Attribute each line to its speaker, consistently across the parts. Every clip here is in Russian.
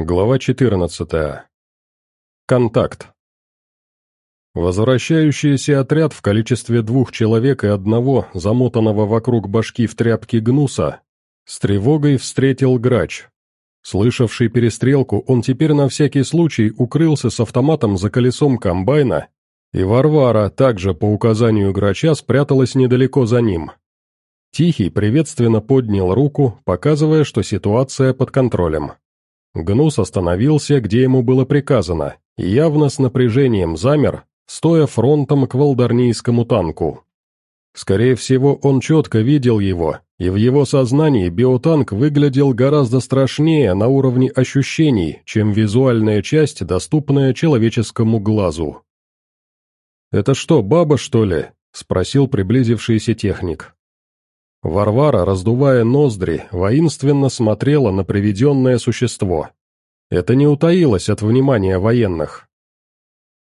Speaker 1: Глава 14. Контакт. Возвращающийся отряд в количестве двух человек и одного, замотанного вокруг башки в тряпки гнуса, с тревогой встретил грач. Слышавший перестрелку, он теперь на всякий случай укрылся с автоматом за колесом комбайна, и Варвара, также по указанию грача, спряталась недалеко за ним. Тихий приветственно поднял руку, показывая, что ситуация под контролем. Гнус остановился, где ему было приказано, и явно с напряжением замер, стоя фронтом к волдарнийскому танку. Скорее всего, он четко видел его, и в его сознании биотанк выглядел гораздо страшнее на уровне ощущений, чем визуальная часть, доступная человеческому глазу. «Это что, баба, что ли?» — спросил приблизившийся техник. Варвара, раздувая ноздри, воинственно смотрела на приведенное существо. Это не утаилось от внимания военных.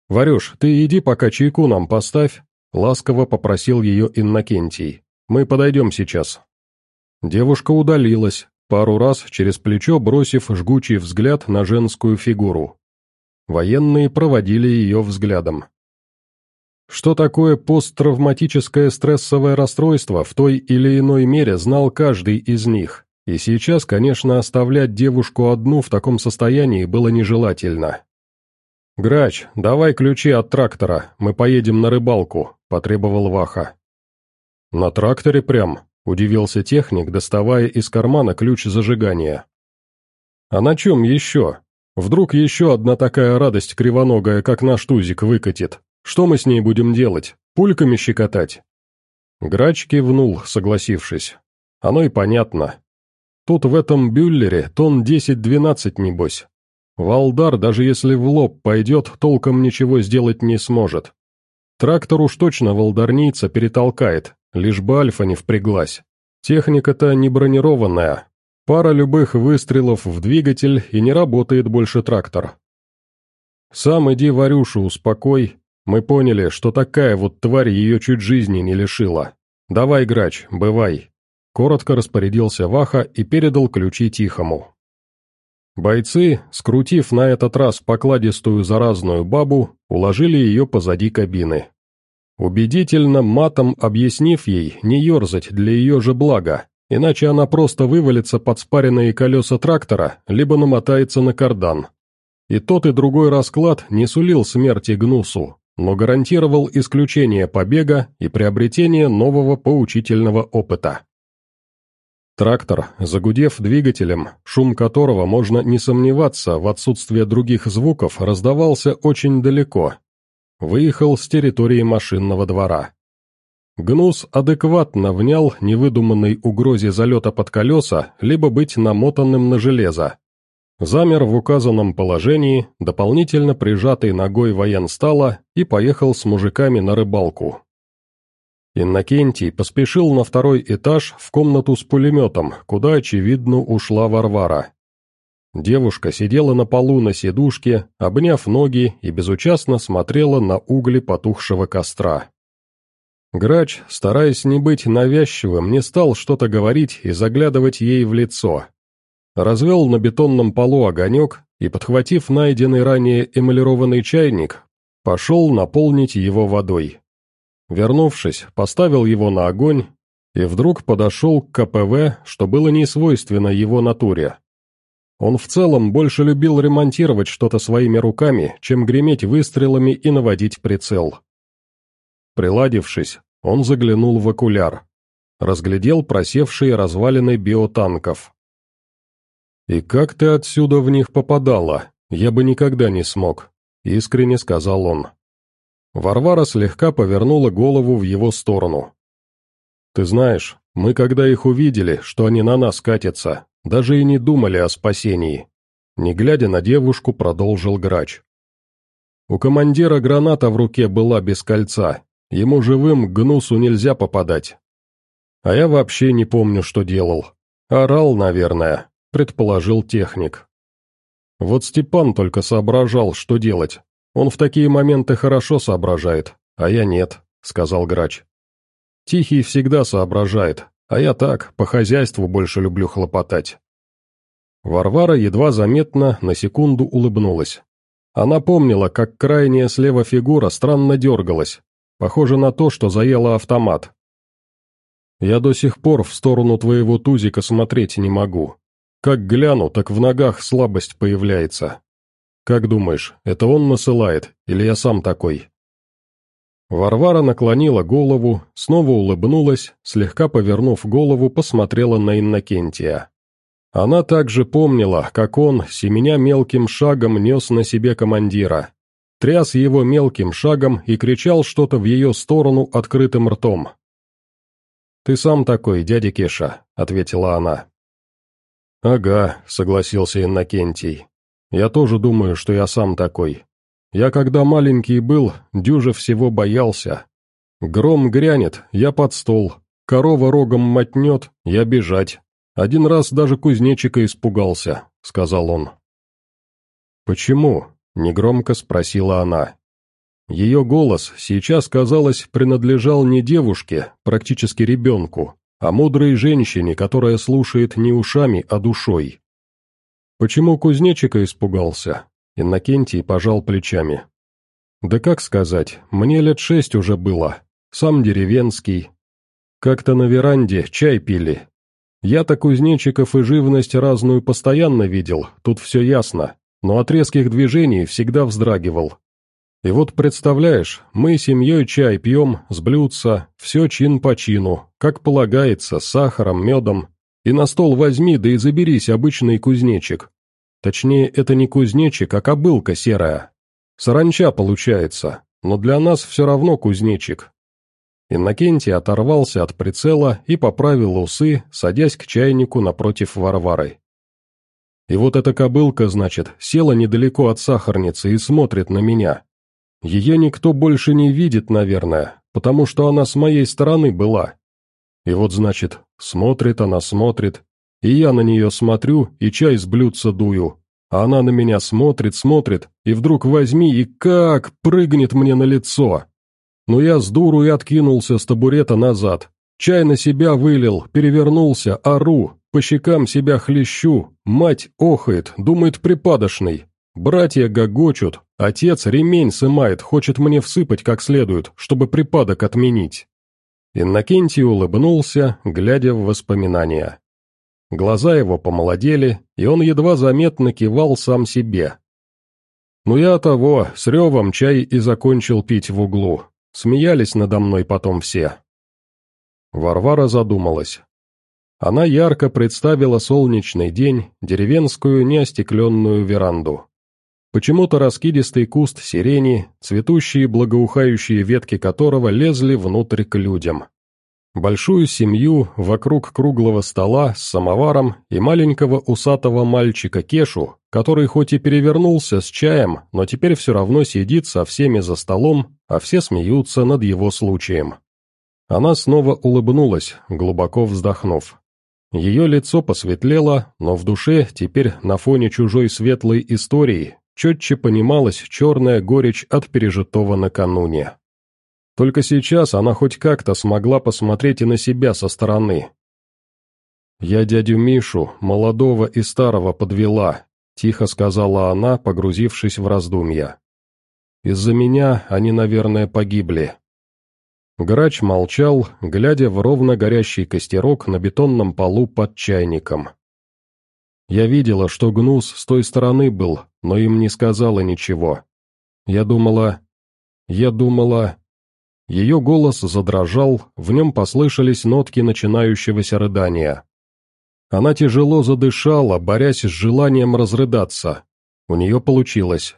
Speaker 1: «Варюш, ты иди пока чайку нам поставь», — ласково попросил ее Иннокентий. «Мы подойдем сейчас». Девушка удалилась, пару раз через плечо бросив жгучий взгляд на женскую фигуру. Военные проводили ее взглядом. Что такое посттравматическое стрессовое расстройство в той или иной мере знал каждый из них, и сейчас, конечно, оставлять девушку одну в таком состоянии было нежелательно. «Грач, давай ключи от трактора, мы поедем на рыбалку», — потребовал Ваха. «На тракторе прям?» — удивился техник, доставая из кармана ключ зажигания. «А на чем еще? Вдруг еще одна такая радость кривоногая, как наш тузик, выкатит?» Что мы с ней будем делать? Пульками щекотать?» Грач кивнул, согласившись. «Оно и понятно. Тут в этом бюллере тон 10-12, небось. Валдар, даже если в лоб пойдет, толком ничего сделать не сможет. Трактор уж точно валдарнийца перетолкает, лишь бы Альфа не впряглась. Техника-то не бронированная. Пара любых выстрелов в двигатель, и не работает больше трактор. Сам иди Варюшу успокой, мы поняли, что такая вот тварь ее чуть жизни не лишила. Давай, грач, бывай. Коротко распорядился Ваха и передал ключи Тихому. Бойцы, скрутив на этот раз покладистую заразную бабу, уложили ее позади кабины. Убедительно матом объяснив ей не ерзать для ее же блага, иначе она просто вывалится под спаренные колеса трактора, либо намотается на кардан. И тот и другой расклад не сулил смерти Гнусу, но гарантировал исключение побега и приобретение нового поучительного опыта. Трактор, загудев двигателем, шум которого, можно не сомневаться, в отсутствие других звуков, раздавался очень далеко, выехал с территории машинного двора. Гнус адекватно внял невыдуманной угрозе залета под колеса, либо быть намотанным на железо, замер в указанном положении, дополнительно прижатый ногой военстала и поехал с мужиками на рыбалку. Иннокентий поспешил на второй этаж в комнату с пулеметом, куда, очевидно, ушла Варвара. Девушка сидела на полу на сидушке, обняв ноги и безучастно смотрела на угли потухшего костра. Грач, стараясь не быть навязчивым, не стал что-то говорить и заглядывать ей в лицо, развел на бетонном полу огонек и, подхватив найденный ранее эмалированный чайник, пошел наполнить его водой. Вернувшись, поставил его на огонь и вдруг подошел к КПВ, что было не его натуре. Он в целом больше любил ремонтировать что-то своими руками, чем греметь выстрелами и наводить прицел. Приладившись, он заглянул в окуляр. Разглядел просевшие развалины биотанков. «И как ты отсюда в них попадала? Я бы никогда не смог», — искренне сказал он. Варвара слегка повернула голову в его сторону. «Ты знаешь, мы когда их увидели, что они на нас катятся, даже и не думали о спасении». Не глядя на девушку, продолжил грач. У командира граната в руке была без кольца, ему живым гнусу нельзя попадать. А я вообще не помню, что делал. Орал, наверное, предположил техник. Вот Степан только соображал, что делать. Он в такие моменты хорошо соображает, а я нет, сказал грач. Тихий всегда соображает, а я так, по хозяйству больше люблю хлопотать. Варвара едва заметно на секунду улыбнулась. Она помнила, как крайняя слева фигура странно дергалась, похоже на то, что заела автомат. «Я до сих пор в сторону твоего тузика смотреть не могу. Как гляну, так в ногах слабость появляется. Как думаешь, это он насылает, или я сам такой?» Варвара наклонила голову, снова улыбнулась, слегка повернув голову, посмотрела на Иннокентия. Она также помнила, как он, семеня мелким шагом, нес на себе командира. Тряс его мелким шагом и кричал что-то в ее сторону открытым ртом. «Ты сам такой, дядя Кеша», — ответила она. «Ага», — согласился Иннокентий. «Я тоже думаю, что я сам такой. Я когда маленький был, дюже всего боялся. Гром грянет, я под стол, корова рогом мотнет, я бежать. Один раз даже кузнечика испугался», — сказал он. «Почему?» — негромко спросила она. Ее голос сейчас, казалось, принадлежал не девушке, практически ребенку, а мудрой женщине, которая слушает не ушами, а душой. Почему кузнечика испугался? Иннокентий пожал плечами. «Да как сказать, мне лет шесть уже было, сам деревенский. Как-то на веранде чай пили. Я-то кузнечиков и живность разную постоянно видел, тут все ясно, но от резких движений всегда вздрагивал. И вот представляешь, мы семьей чай пьем, с блюдца, все чин по чину, как полагается, с сахаром, медом, и на стол возьми, да и заберись обычный кузнечик, Точнее, это не кузнечик, а кобылка серая. Саранча получается, но для нас все равно кузнечик. Иннокентий оторвался от прицела и поправил усы, садясь к чайнику напротив Варвары. И вот эта кобылка, значит, села недалеко от сахарницы и смотрит на меня. Ее никто больше не видит, наверное, потому что она с моей стороны была. И вот, значит, смотрит она, смотрит, и я на нее смотрю и чай с блюдца дую. А она на меня смотрит, смотрит, и вдруг возьми и как прыгнет мне на лицо. Но я с дуру и откинулся с табурета назад. Чай на себя вылил, перевернулся, ору, по щекам себя хлещу, мать охает, думает припадочный. Братья гогочут, отец ремень сымает, хочет мне всыпать как следует, чтобы припадок отменить. Иннокентий улыбнулся, глядя в воспоминания. Глаза его помолодели, и он едва заметно кивал сам себе. «Ну я того, с ревом чай и закончил пить в углу. Смеялись надо мной потом все». Варвара задумалась. Она ярко представила солнечный день, деревенскую неостекленную веранду. Почему-то раскидистый куст сирени, цветущие благоухающие ветки которого лезли внутрь к людям. Большую семью вокруг круглого стола с самоваром и маленького усатого мальчика Кешу, который хоть и перевернулся с чаем, но теперь все равно сидит со всеми за столом, а все смеются над его случаем. Она снова улыбнулась, глубоко вздохнув. Ее лицо посветлело, но в душе, теперь на фоне чужой светлой истории, четче понималась черная горечь от пережитого накануне. Только сейчас она хоть как-то смогла посмотреть и на себя со стороны. «Я дядю Мишу, молодого и старого, подвела», — тихо сказала она, погрузившись в раздумья. «Из-за меня они, наверное, погибли». Грач молчал, глядя в ровно горящий костерок на бетонном полу под чайником. Я видела, что Гнус с той стороны был, но им не сказала ничего. Я думала... Я думала... Ее голос задрожал, в нем послышались нотки начинающегося рыдания. Она тяжело задышала, борясь с желанием разрыдаться. У нее получилось.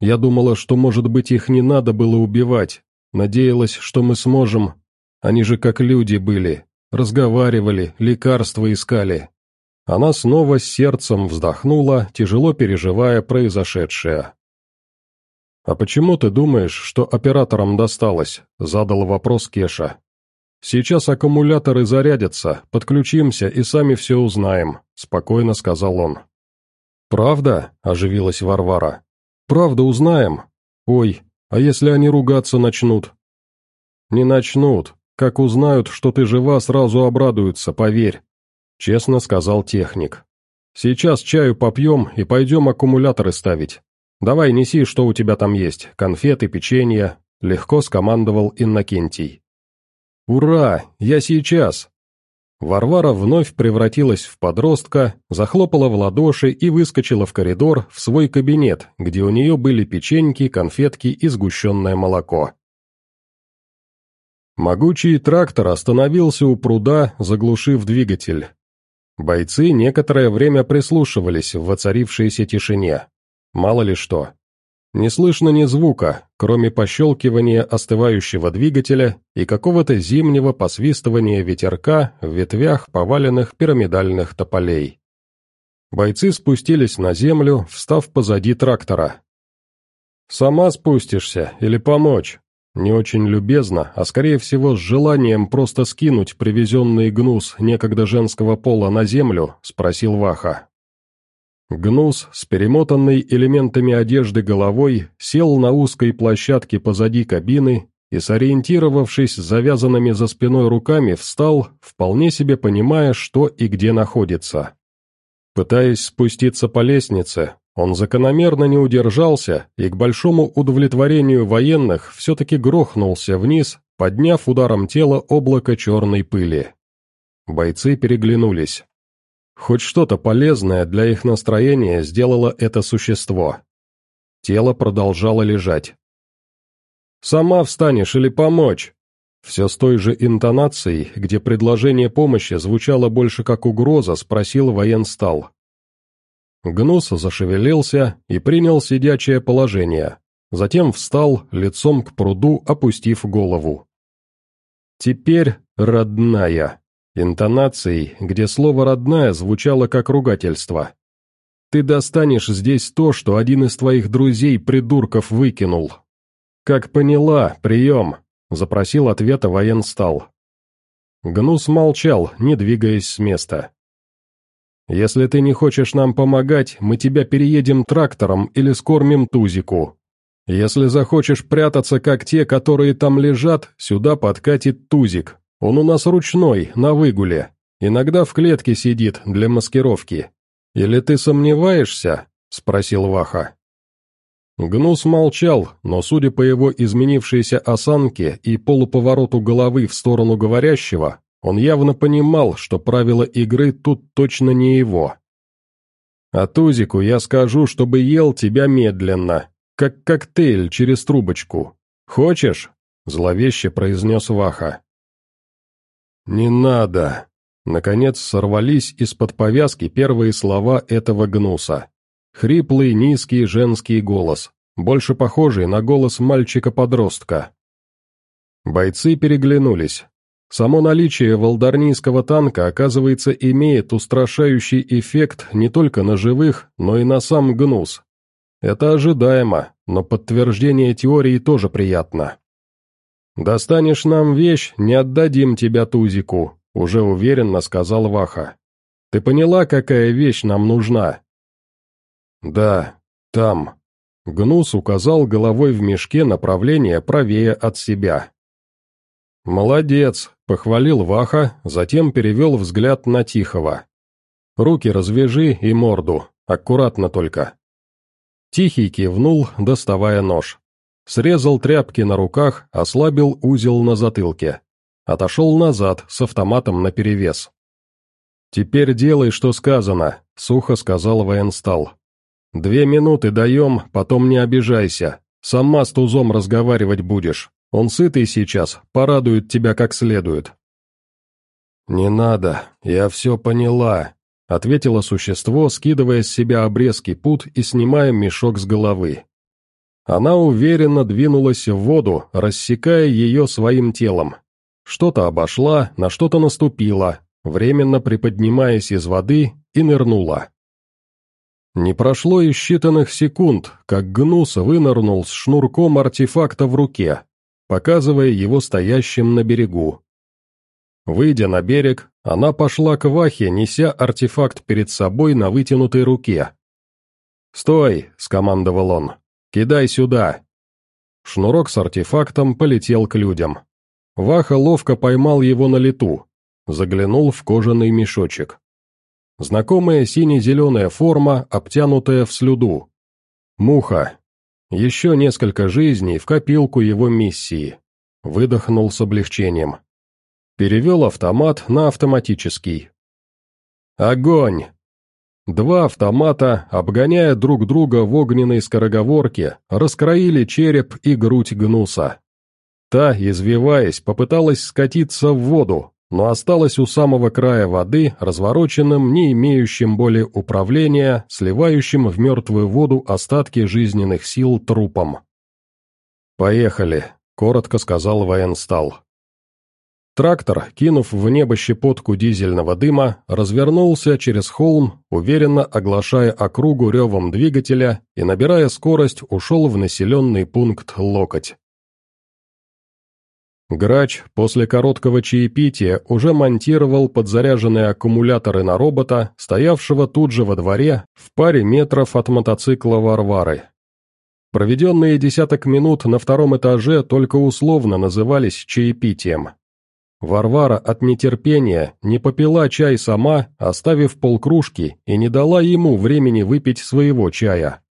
Speaker 1: Я думала, что, может быть, их не надо было убивать. Надеялась, что мы сможем. Они же как люди были. Разговаривали, лекарства искали. Она снова с сердцем вздохнула, тяжело переживая произошедшее. «А почему ты думаешь, что операторам досталось?» – задал вопрос Кеша. «Сейчас аккумуляторы зарядятся, подключимся и сами все узнаем», – спокойно сказал он. «Правда?» – оживилась Варвара. «Правда узнаем? Ой, а если они ругаться начнут?» «Не начнут. Как узнают, что ты жива, сразу обрадуются, поверь», – честно сказал техник. Сейчас чаю попьем и пойдем аккумуляторы ставить. Давай неси, что у тебя там есть, конфеты, печенье», — легко скомандовал Иннокентий. «Ура! Я сейчас!» Варвара вновь превратилась в подростка, захлопала в ладоши и выскочила в коридор в свой кабинет, где у нее были печеньки, конфетки и сгущенное молоко. Могучий трактор остановился у пруда, заглушив двигатель. Бойцы некоторое время прислушивались в воцарившейся тишине. Мало ли что. Не слышно ни звука, кроме пощелкивания остывающего двигателя и какого-то зимнего посвистывания ветерка в ветвях поваленных пирамидальных тополей. Бойцы спустились на землю, встав позади трактора. «Сама спустишься или помочь?» Не очень любезно, а скорее всего с желанием просто скинуть привезенный гнус некогда женского пола на землю, спросил Ваха. Гнус с перемотанной элементами одежды головой сел на узкой площадке позади кабины и, сориентировавшись завязанными за спиной руками, встал, вполне себе понимая, что и где находится. Пытаясь спуститься по лестнице, он закономерно не удержался и к большому удовлетворению военных все-таки грохнулся вниз, подняв ударом тела облако черной пыли. Бойцы переглянулись. Хоть что-то полезное для их настроения сделало это существо. Тело продолжало лежать. «Сама встанешь или помочь?» Все с той же интонацией, где предложение помощи звучало больше как угроза, спросил военстал. Гнус зашевелился и принял сидячее положение. Затем встал, лицом к пруду, опустив голову. «Теперь родная» интонацией, где слово «родная» звучало как ругательство. «Ты достанешь здесь то, что один из твоих друзей-придурков выкинул». «Как поняла, прием», — запросил ответа военстал. Гнус молчал, не двигаясь с места. «Если ты не хочешь нам помогать, мы тебя переедем трактором или скормим тузику. Если захочешь прятаться, как те, которые там лежат, сюда подкатит тузик, он у нас ручной, на выгуле. Иногда в клетке сидит для маскировки. Или ты сомневаешься?» — спросил Ваха. Гнус молчал, но, судя по его изменившейся осанке и полуповороту головы в сторону говорящего, он явно понимал, что правила игры тут точно не его. «А Тузику я скажу, чтобы ел тебя медленно, как коктейль через трубочку. Хочешь?» — зловеще произнес Ваха. «Не надо!» Наконец сорвались из-под повязки первые слова этого гнуса. Хриплый, низкий женский голос, больше похожий на голос мальчика-подростка. Бойцы переглянулись. Само наличие волдарнийского танка, оказывается, имеет устрашающий эффект не только на живых, но и на сам гнус. Это ожидаемо, но подтверждение теории тоже приятно. «Достанешь нам вещь, не отдадим тебя Тузику», — уже уверенно сказал Ваха. «Ты поняла, какая вещь нам нужна?» «Да, там». Гнус указал головой в мешке направление правее от себя. «Молодец», — похвалил Ваха, затем перевел взгляд на Тихого. «Руки развяжи и морду, аккуратно только». Тихий кивнул, доставая нож. Срезал тряпки на руках, ослабил узел на затылке. Отошел назад, с автоматом наперевес. «Теперь делай, что сказано», — сухо сказал военстал. «Две минуты даем, потом не обижайся. Сама с тузом разговаривать будешь. Он сытый сейчас, порадует тебя как следует». «Не надо, я все поняла», — ответило существо, скидывая с себя обрезки пут и снимая мешок с головы. Она уверенно двинулась в воду, рассекая ее своим телом. Что-то обошла, на что-то наступила, временно приподнимаясь из воды и нырнула. Не прошло и считанных секунд, как Гнус вынырнул с шнурком артефакта в руке, показывая его стоящим на берегу. Выйдя на берег, она пошла к Вахе, неся артефакт перед собой на вытянутой руке. «Стой!» — скомандовал он. «Кидай сюда!» Шнурок с артефактом полетел к людям. Ваха ловко поймал его на лету, заглянул в кожаный мешочек. Знакомая сине-зеленая форма, обтянутая в слюду. Муха. Еще несколько жизней в копилку его миссии. Выдохнул с облегчением. Перевел автомат на автоматический. Огонь! Два автомата, обгоняя друг друга в огненной скороговорке, раскроили череп и грудь гнуса. Та, извиваясь, попыталась скатиться в воду, но осталась у самого края воды, развороченным, не имеющим более управления, сливающим в мертвую воду остатки жизненных сил трупом. «Поехали», — коротко сказал военстал. Трактор, кинув в небо щепотку дизельного дыма, развернулся через холм, уверенно оглашая округу ревом двигателя и, набирая скорость, ушел в населенный пункт Локоть. Грач после короткого чаепития уже монтировал подзаряженные аккумуляторы на робота, стоявшего тут же во дворе, в паре метров от мотоцикла Варвары. Проведенные десяток минут на втором этаже только условно назывались чаепитием. Варвара от нетерпения не попила чай сама, оставив полкружки, и не дала ему времени выпить своего чая.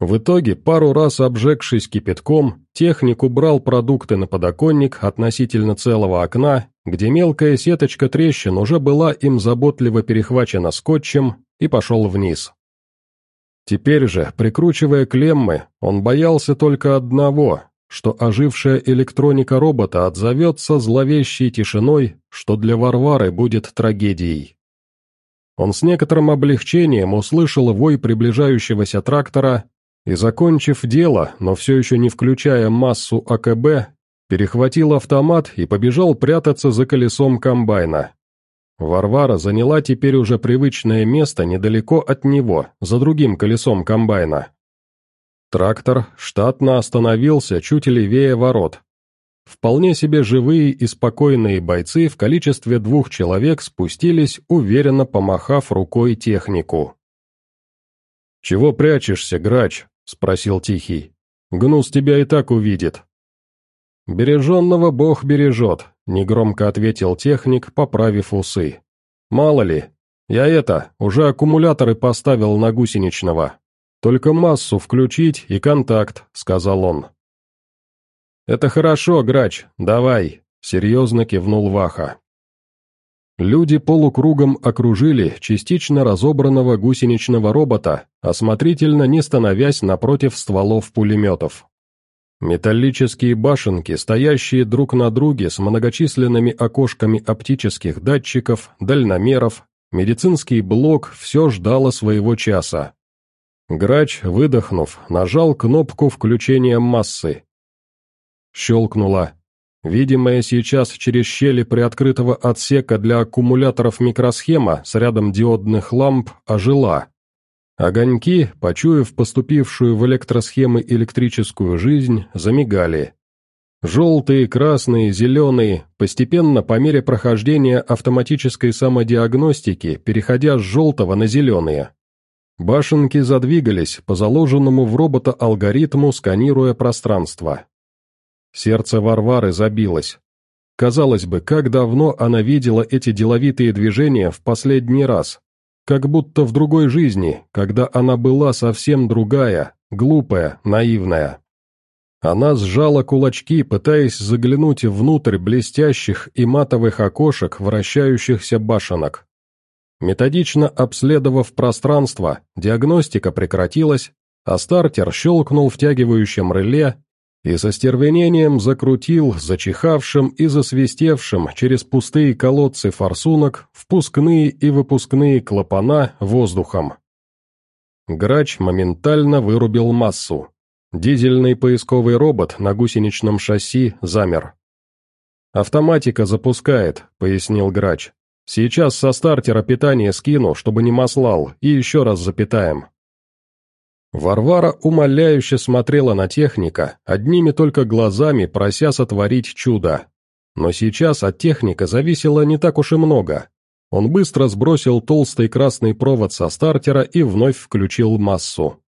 Speaker 1: В итоге, пару раз обжегшись кипятком, техник убрал продукты на подоконник относительно целого окна, где мелкая сеточка трещин уже была им заботливо перехвачена скотчем, и пошел вниз. Теперь же, прикручивая клеммы, он боялся только одного, что ожившая электроника робота отзовется зловещей тишиной, что для Варвары будет трагедией. Он с некоторым облегчением услышал вой приближающегося трактора и, закончив дело, но все еще не включая массу АКБ, перехватил автомат и побежал прятаться за колесом комбайна. Варвара заняла теперь уже привычное место недалеко от него, за другим колесом комбайна. Трактор штатно остановился чуть левее ворот. Вполне себе живые и спокойные бойцы в количестве двух человек спустились, уверенно помахав рукой технику. «Чего прячешься, грач?» — спросил Тихий. «Гнус тебя и так увидит». «Береженного Бог бережет», — негромко ответил техник, поправив усы. «Мало ли, я это, уже аккумуляторы поставил на гусеничного». «Только массу включить и контакт», — сказал он. «Это хорошо, грач, давай», — серьезно кивнул Ваха. Люди полукругом окружили частично разобранного гусеничного робота, осмотрительно не становясь напротив стволов пулеметов. Металлические башенки, стоящие друг на друге с многочисленными окошками оптических датчиков, дальномеров, медицинский блок все ждало своего часа. Грач, выдохнув, нажал кнопку включения массы. Щелкнула. Видимая сейчас через щели приоткрытого отсека для аккумуляторов микросхема с рядом диодных ламп ожила. Огоньки, почуяв поступившую в электросхемы электрическую жизнь, замигали. Желтые, красные, зеленые, постепенно по мере прохождения автоматической самодиагностики, переходя с желтого на зеленые. Башенки задвигались по заложенному в робота алгоритму, сканируя пространство. Сердце Варвары забилось. Казалось бы, как давно она видела эти деловитые движения в последний раз. Как будто в другой жизни, когда она была совсем другая, глупая, наивная. Она сжала кулачки, пытаясь заглянуть внутрь блестящих и матовых окошек вращающихся башенок. Методично обследовав пространство, диагностика прекратилась, а стартер щелкнул втягивающим реле и со стервенением закрутил зачихавшим и засвистевшим через пустые колодцы форсунок впускные и выпускные клапана воздухом. Грач моментально вырубил массу. Дизельный поисковый робот на гусеничном шасси замер. «Автоматика запускает», — пояснил Грач. Сейчас со стартера питание скину, чтобы не маслал, и еще раз запитаем». Варвара умоляюще смотрела на техника, одними только глазами прося сотворить чудо. Но сейчас от техника зависело не так уж и много. Он быстро сбросил толстый красный провод со стартера и вновь включил массу.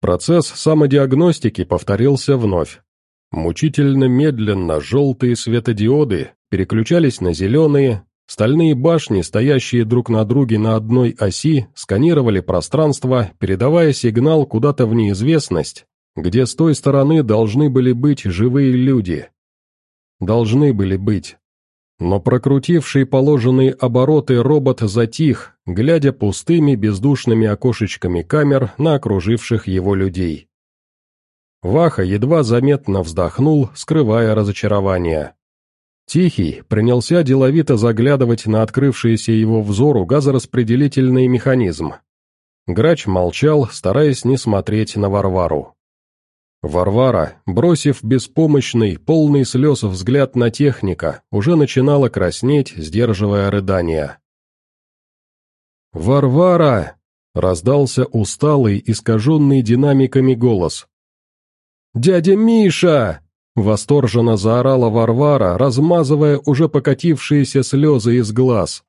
Speaker 1: Процесс самодиагностики повторился вновь. Мучительно медленно желтые светодиоды переключались на зеленые, Стальные башни, стоящие друг на друге на одной оси, сканировали пространство, передавая сигнал куда-то в неизвестность, где с той стороны должны были быть живые люди. Должны были быть. Но прокрутивший положенные обороты робот затих, глядя пустыми бездушными окошечками камер на окруживших его людей. Ваха едва заметно вздохнул, скрывая разочарование. Тихий принялся деловито заглядывать на открывшийся его взору газораспределительный механизм. Грач молчал, стараясь не смотреть на Варвару. Варвара, бросив беспомощный, полный слез взгляд на техника, уже начинала краснеть, сдерживая рыдания. «Варвара!» — раздался усталый, искаженный динамиками голос. «Дядя Миша!» — восторженно заорала Варвара, размазывая уже покатившиеся слезы из глаз.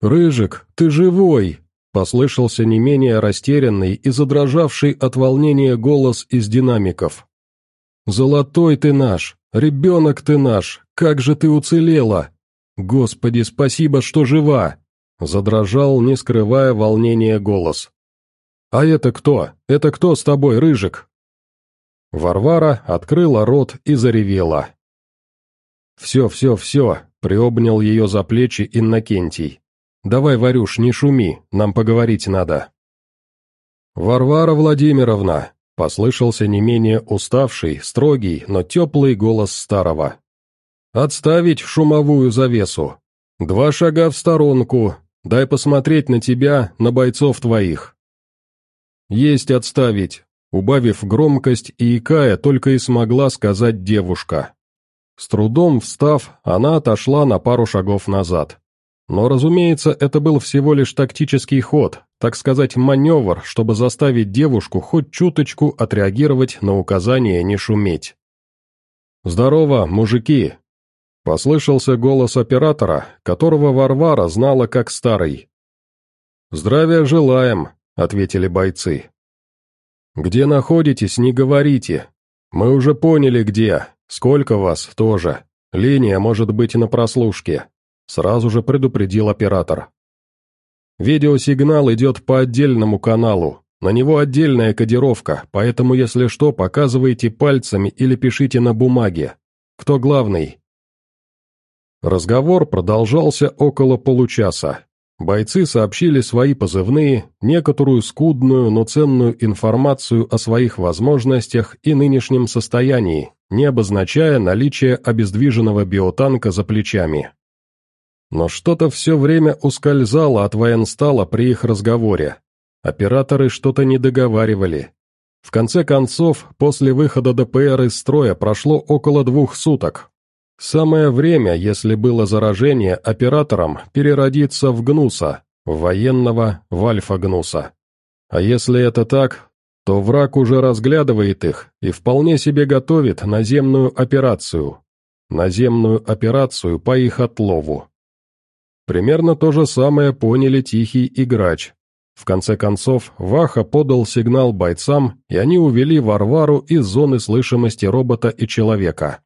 Speaker 1: «Рыжик, ты живой!» Послышался не менее растерянный и задрожавший от волнения голос из динамиков. «Золотой ты наш! Ребенок ты наш! Как же ты уцелела! Господи, спасибо, что жива!» Задрожал, не скрывая волнения голос. «А это кто? Это кто с тобой, Рыжик?» Варвара открыла рот и заревела. «Все, все, все!» — приобнял ее за плечи Иннокентий. «Давай, Варюш, не шуми, нам поговорить надо». «Варвара Владимировна», — послышался не менее уставший, строгий, но теплый голос старого. «Отставить шумовую завесу. Два шага в сторонку, дай посмотреть на тебя, на бойцов твоих». «Есть отставить», — убавив громкость и икая, только и смогла сказать девушка. С трудом встав, она отошла на пару шагов назад. Но, разумеется, это был всего лишь тактический ход, так сказать, маневр, чтобы заставить девушку хоть чуточку отреагировать на указание не шуметь. «Здорово, мужики!» Послышался голос оператора, которого Варвара знала как старый. «Здравия желаем», — ответили бойцы. «Где находитесь, не говорите. Мы уже поняли, где. Сколько вас, тоже. Линия может быть на прослушке. Сразу же предупредил оператор. Видеосигнал идет по отдельному каналу. На него отдельная кодировка, поэтому если что, показывайте пальцами или пишите на бумаге. Кто главный? Разговор продолжался около получаса. Бойцы сообщили свои позывные, некоторую скудную, но ценную информацию о своих возможностях и нынешнем состоянии, не обозначая наличие обездвиженного биотанка за плечами. Но что-то все время ускользало от военстала при их разговоре. Операторы что-то не договаривали. В конце концов, после выхода ДПР из строя прошло около двух суток. Самое время, если было заражение, операторам переродиться в Гнуса, в военного в Альфа-Гнуса. А если это так, то враг уже разглядывает их и вполне себе готовит наземную операцию. Наземную операцию по их отлову. Примерно то же самое поняли Тихий и Грач. В конце концов, Ваха подал сигнал бойцам, и они увели Варвару из зоны слышимости робота и человека.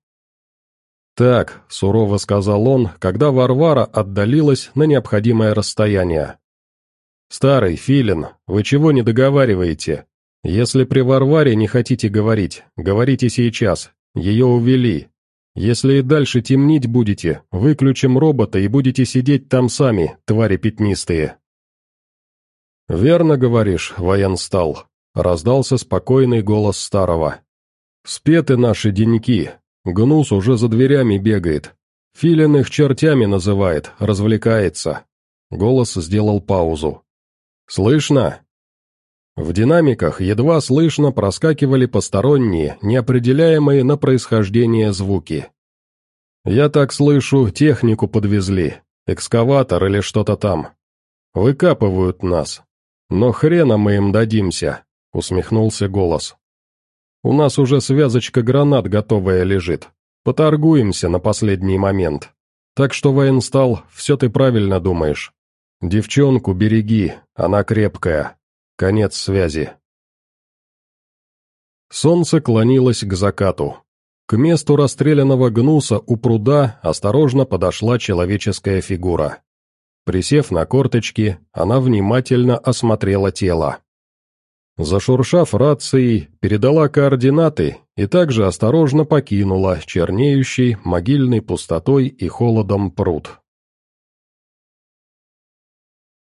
Speaker 1: «Так», — сурово сказал он, когда Варвара отдалилась на необходимое расстояние. «Старый, Филин, вы чего не договариваете? Если при Варваре не хотите говорить, говорите сейчас. Ее увели, если и дальше темнить будете, выключим робота и будете сидеть там сами, твари пятнистые». «Верно говоришь, военстал», — раздался спокойный голос старого. «Спеты наши деньки. Гнус уже за дверями бегает. Филин их чертями называет, развлекается». Голос сделал паузу. «Слышно?» В динамиках едва слышно проскакивали посторонние, неопределяемые на происхождение звуки. «Я так слышу, технику подвезли, экскаватор или что-то там. Выкапывают нас. Но хрена мы им дадимся», — усмехнулся голос. «У нас уже связочка гранат готовая лежит. Поторгуемся на последний момент. Так что, военстал, все ты правильно думаешь. Девчонку береги, она крепкая, Конец связи. Солнце клонилось к закату. К месту расстрелянного гнуса у пруда осторожно подошла человеческая фигура. Присев на корточки, она внимательно осмотрела тело. Зашуршав рацией, передала координаты и также осторожно покинула чернеющий могильной пустотой и холодом пруд.